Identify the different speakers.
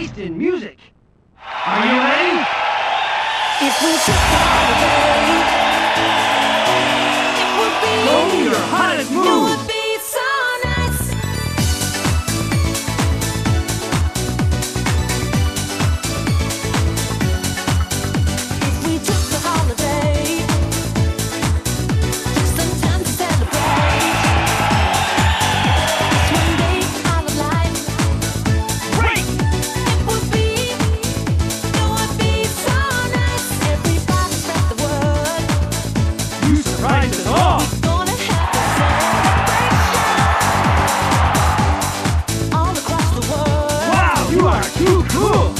Speaker 1: taste in music. Are you ready?
Speaker 2: If we
Speaker 1: cool.